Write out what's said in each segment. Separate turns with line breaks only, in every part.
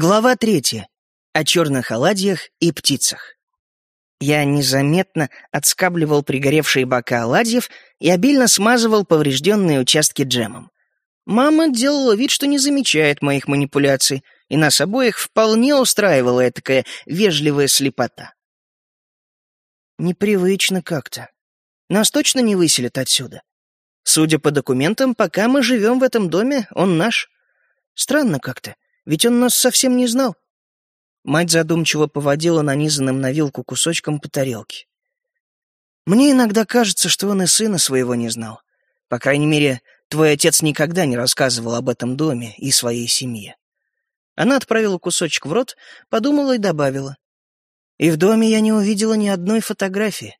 Глава третья. О черных оладьях и птицах. Я незаметно отскабливал пригоревшие бока оладьев и обильно смазывал поврежденные участки джемом. Мама делала вид, что не замечает моих манипуляций, и нас обоих вполне устраивала такая вежливая слепота. Непривычно как-то. Нас точно не выселят отсюда. Судя по документам, пока мы живем в этом доме, он наш. Странно как-то. Ведь он нас совсем не знал. Мать задумчиво поводила нанизанным на вилку кусочком по тарелке. Мне иногда кажется, что он и сына своего не знал. По крайней мере, твой отец никогда не рассказывал об этом доме и своей семье. Она отправила кусочек в рот, подумала и добавила. И в доме я не увидела ни одной фотографии.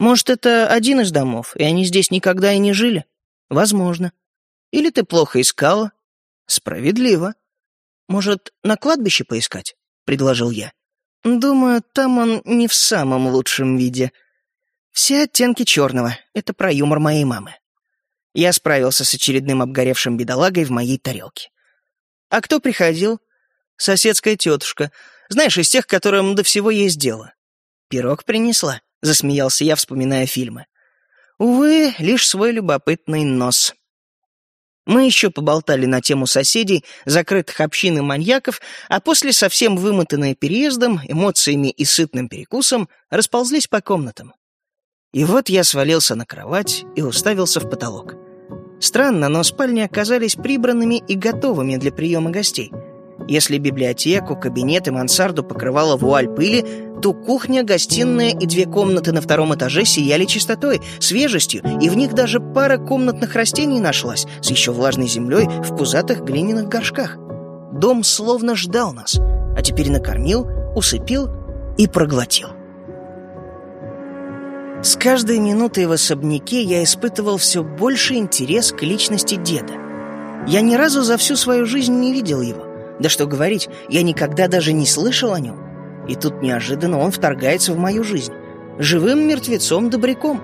Может, это один из домов, и они здесь никогда и не жили? Возможно. Или ты плохо искала? Справедливо. «Может, на кладбище поискать?» — предложил я. «Думаю, там он не в самом лучшем виде. Все оттенки черного — это про юмор моей мамы». Я справился с очередным обгоревшим бедолагой в моей тарелке. «А кто приходил?» «Соседская тетушка. Знаешь, из тех, которым до всего есть дело». «Пирог принесла», — засмеялся я, вспоминая фильмы. «Увы, лишь свой любопытный нос». Мы еще поболтали на тему соседей, закрытых общин и маньяков, а после, совсем вымотанные переездом, эмоциями и сытным перекусом, расползлись по комнатам. И вот я свалился на кровать и уставился в потолок. Странно, но спальни оказались прибранными и готовыми для приема гостей — если библиотеку, кабинет и мансарду покрывала вуаль пыли, то кухня, гостиная и две комнаты на втором этаже сияли чистотой, свежестью, и в них даже пара комнатных растений нашлась с еще влажной землей в пузатых глиняных горшках. Дом словно ждал нас, а теперь накормил, усыпил и проглотил. С каждой минутой в особняке я испытывал все больше интерес к личности деда. Я ни разу за всю свою жизнь не видел его. Да что говорить, я никогда даже не слышал о нем. И тут неожиданно он вторгается в мою жизнь. Живым мертвецом-добряком.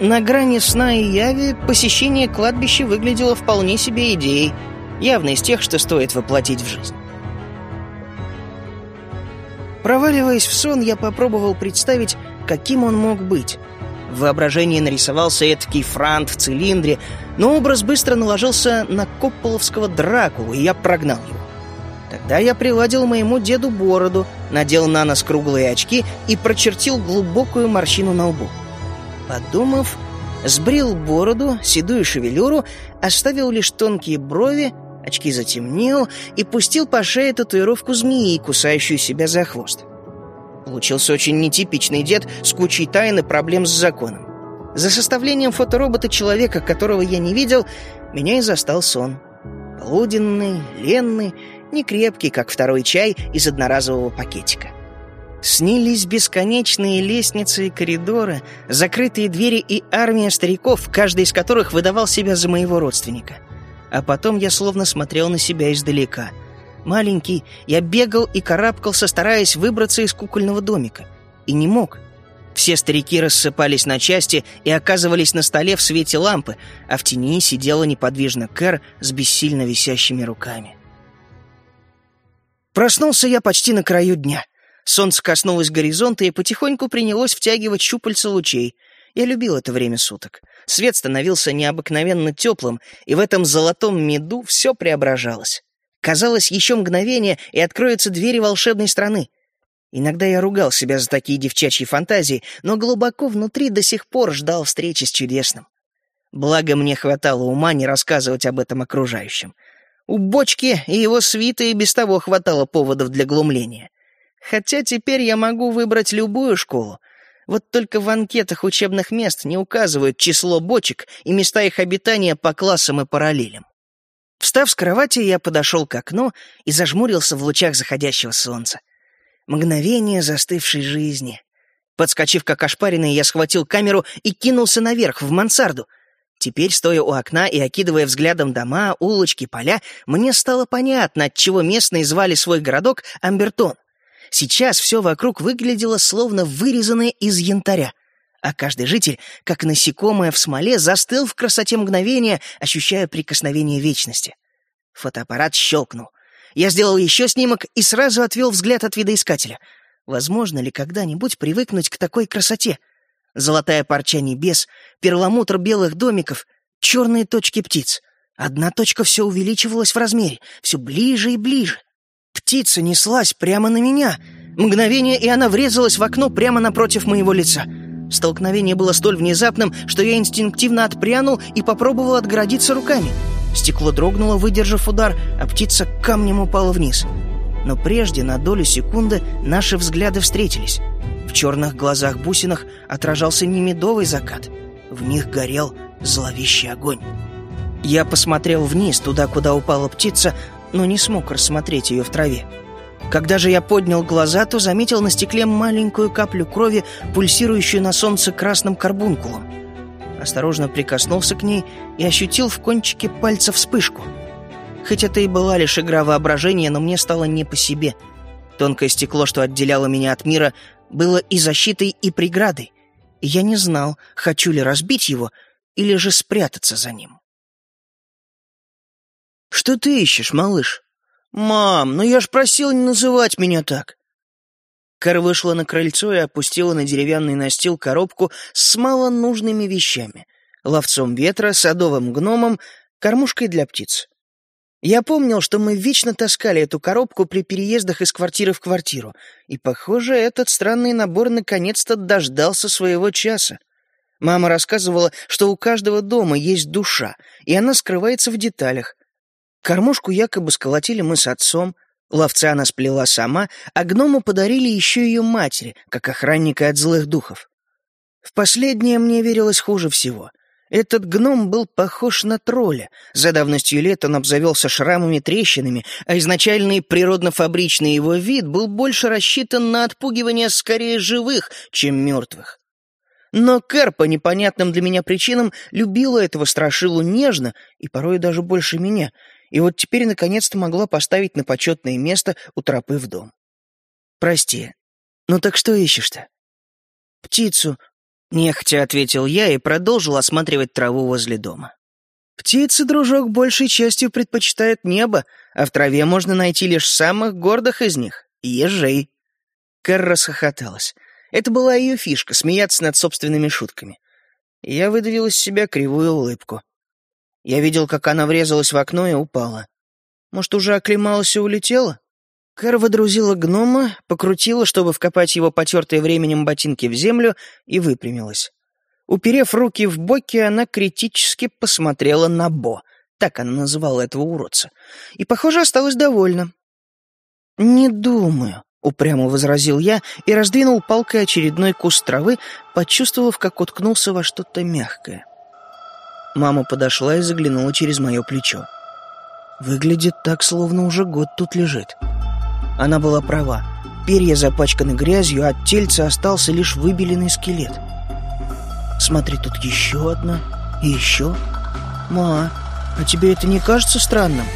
На грани сна и яви посещение кладбища выглядело вполне себе идеей, явно из тех, что стоит воплотить в жизнь. Проваливаясь в сон, я попробовал представить, каким он мог быть. В воображении нарисовался этакий франт в цилиндре, но образ быстро наложился на Копполовского Дракулу, и я прогнал его. Тогда я приладил моему деду бороду, надел на нос круглые очки и прочертил глубокую морщину на лбу. Подумав, сбрил бороду, седую шевелюру, оставил лишь тонкие брови, очки затемнил и пустил по шее татуировку змеи, кусающую себя за хвост. Получился очень нетипичный дед с кучей тайн и проблем с законом. За составлением фоторобота человека, которого я не видел, меня и застал сон. Полуденный, ленный, не крепкий, как второй чай из одноразового пакетика. Снились бесконечные лестницы и коридоры, закрытые двери и армия стариков, каждый из которых выдавал себя за моего родственника. А потом я словно смотрел на себя издалека. Маленький, я бегал и карабкался, стараясь выбраться из кукольного домика. И не мог. Все старики рассыпались на части и оказывались на столе в свете лампы, а в тени сидела неподвижно Кэр с бессильно висящими руками. Проснулся я почти на краю дня. Солнце коснулось горизонта и потихоньку принялось втягивать щупальца лучей. Я любил это время суток. Свет становился необыкновенно теплым, и в этом золотом меду все преображалось. Казалось, еще мгновение, и откроются двери волшебной страны. Иногда я ругал себя за такие девчачьи фантазии, но глубоко внутри до сих пор ждал встречи с чудесным. Благо мне хватало ума не рассказывать об этом окружающим. У Бочки и его свиты и без того хватало поводов для глумления. Хотя теперь я могу выбрать любую школу. Вот только в анкетах учебных мест не указывают число бочек и места их обитания по классам и параллелям. Встав с кровати, я подошел к окну и зажмурился в лучах заходящего солнца. Мгновение застывшей жизни. Подскочив как ошпаренный, я схватил камеру и кинулся наверх, в мансарду — Теперь, стоя у окна и окидывая взглядом дома, улочки, поля, мне стало понятно, отчего местные звали свой городок Амбертон. Сейчас все вокруг выглядело словно вырезанное из янтаря, а каждый житель, как насекомое в смоле, застыл в красоте мгновения, ощущая прикосновение вечности. Фотоаппарат щелкнул. Я сделал еще снимок и сразу отвел взгляд от видоискателя. Возможно ли когда-нибудь привыкнуть к такой красоте? Золотая парча небес, перламутр белых домиков, черные точки птиц. Одна точка все увеличивалась в размере, все ближе и ближе. Птица неслась прямо на меня. Мгновение, и она врезалась в окно прямо напротив моего лица. Столкновение было столь внезапным, что я инстинктивно отпрянул и попробовал отгородиться руками. Стекло дрогнуло, выдержав удар, а птица камнем упала вниз. Но прежде, на долю секунды, наши взгляды встретились. В черных глазах-бусинах отражался не медовый закат. В них горел зловещий огонь. Я посмотрел вниз, туда, куда упала птица, но не смог рассмотреть ее в траве. Когда же я поднял глаза, то заметил на стекле маленькую каплю крови, пульсирующую на солнце красным карбункулом. Осторожно прикоснулся к ней и ощутил в кончике пальца вспышку. Хоть это и была лишь игра воображения, но мне стало не по себе. Тонкое стекло, что отделяло меня от мира, было и защитой, и преградой. И я не знал, хочу ли разбить его или же спрятаться за ним. «Что ты ищешь, малыш?» «Мам, ну я ж просил не называть меня так!» Кэр вышла на крыльцо и опустила на деревянный настил коробку с малонужными вещами. Ловцом ветра, садовым гномом, кормушкой для птиц. Я помнил, что мы вечно таскали эту коробку при переездах из квартиры в квартиру, и, похоже, этот странный набор наконец-то дождался своего часа. Мама рассказывала, что у каждого дома есть душа, и она скрывается в деталях, Кормушку якобы сколотили мы с отцом, ловца она сплела сама, а гному подарили еще ее матери, как охранника от злых духов. В последнее мне верилось хуже всего. Этот гном был похож на тролля. За давностью лет он обзавелся шрамами, трещинами, а изначальный природно-фабричный его вид был больше рассчитан на отпугивание скорее живых, чем мертвых. Но Кэр по непонятным для меня причинам любила этого страшилу нежно и порой даже больше меня — и вот теперь наконец-то могла поставить на почетное место у тропы в дом. «Прости, ну так что ищешь-то?» «Птицу», — нехотя ответил я и продолжил осматривать траву возле дома. «Птицы, дружок, большей частью предпочитают небо, а в траве можно найти лишь самых гордых из них — ежей». Кэр расхохоталась. Это была ее фишка — смеяться над собственными шутками. Я выдавил из себя кривую улыбку. Я видел, как она врезалась в окно и упала. Может, уже оклемалась и улетела? Кэр водрузила гнома, покрутила, чтобы вкопать его потертые временем ботинки в землю, и выпрямилась. Уперев руки в боки, она критически посмотрела на Бо. Так она называла этого уродца. И, похоже, осталась довольна. «Не думаю», — упрямо возразил я и раздвинул палкой очередной куст травы, почувствовав, как уткнулся во что-то мягкое. Мама подошла и заглянула через мое плечо. Выглядит так, словно уже год тут лежит. Она была права. Перья запачканы грязью, а от тельца остался лишь выбеленный скелет. Смотри, тут еще одна и еще. Ма, а тебе это не кажется странным?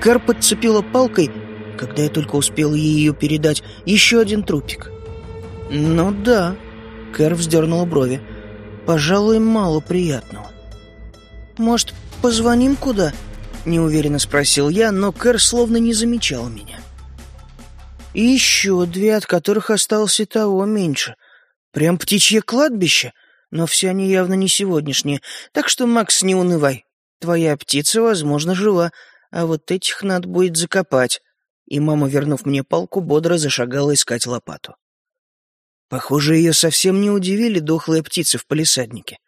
Кэр подцепила палкой, когда я только успел ей ее передать, еще один трупик. Ну да, Кэр вздернула брови. Пожалуй, мало приятного. «Может, позвоним куда?» — неуверенно спросил я, но Кэр словно не замечал меня. И еще две, от которых осталось и того меньше. Прям птичье кладбище, но все они явно не сегодняшние. Так что, Макс, не унывай. Твоя птица, возможно, жива, а вот этих надо будет закопать. И мама, вернув мне палку, бодро зашагала искать лопату. Похоже, ее совсем не удивили дохлые птицы в палисаднике.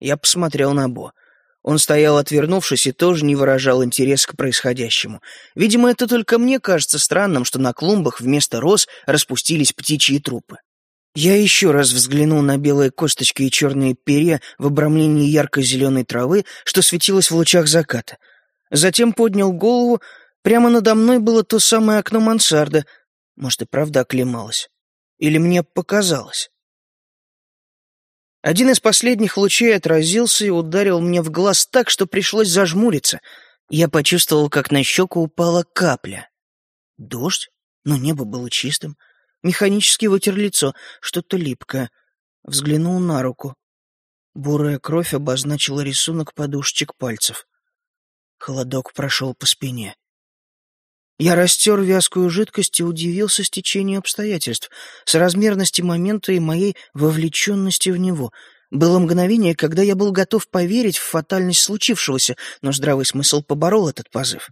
Я посмотрел на Бо. Он стоял, отвернувшись, и тоже не выражал интерес к происходящему. Видимо, это только мне кажется странным, что на клумбах вместо роз распустились птичьи трупы. Я еще раз взглянул на белые косточки и черные перья в обрамлении ярко-зеленой травы, что светилось в лучах заката. Затем поднял голову. Прямо надо мной было то самое окно мансарда. Может, и правда оклемалось. Или мне показалось. Один из последних лучей отразился и ударил мне в глаз так, что пришлось зажмуриться. Я почувствовал, как на щеку упала капля. Дождь? Но небо было чистым. Механически вытер лицо, что-то липкое. Взглянул на руку. Бурая кровь обозначила рисунок подушечек пальцев. Холодок прошел по спине. Я растер вязкую жидкость и удивился стечению обстоятельств, соразмерности момента и моей вовлеченности в него. Было мгновение, когда я был готов поверить в фатальность случившегося, но здравый смысл поборол этот позыв.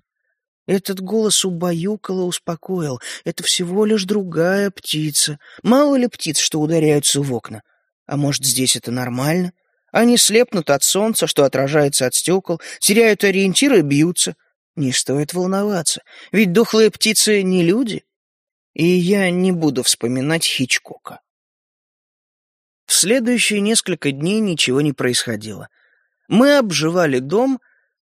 Этот голос убаюкал и успокоил. Это всего лишь другая птица. Мало ли птиц, что ударяются в окна. А может, здесь это нормально? Они слепнут от солнца, что отражается от стекол, теряют ориентиры и бьются. Не стоит волноваться, ведь дохлые птицы не люди. И я не буду вспоминать Хичкока. В следующие несколько дней ничего не происходило. Мы обживали дом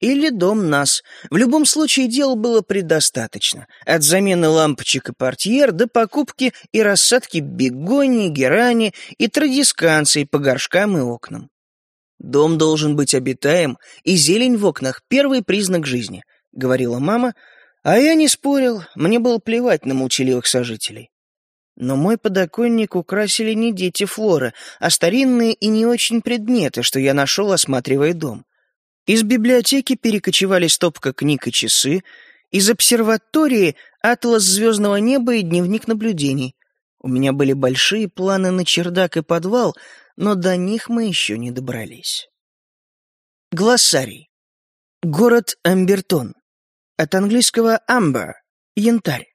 или дом нас. В любом случае дел было предостаточно. От замены лампочек и портьер до покупки и рассадки бегонии, герани и традисканций по горшкам и окнам. Дом должен быть обитаем, и зелень в окнах — первый признак жизни —— говорила мама, а я не спорил, мне было плевать на молчаливых сожителей. Но мой подоконник украсили не дети Флоры, а старинные и не очень предметы, что я нашел, осматривая дом. Из библиотеки перекочевали стопка книг и часы, из обсерватории — атлас звездного неба и дневник наблюдений. У меня были большие планы на чердак и подвал, но до них мы еще не добрались. Глоссарий. Город Амбертон. От английского amber — янтарь.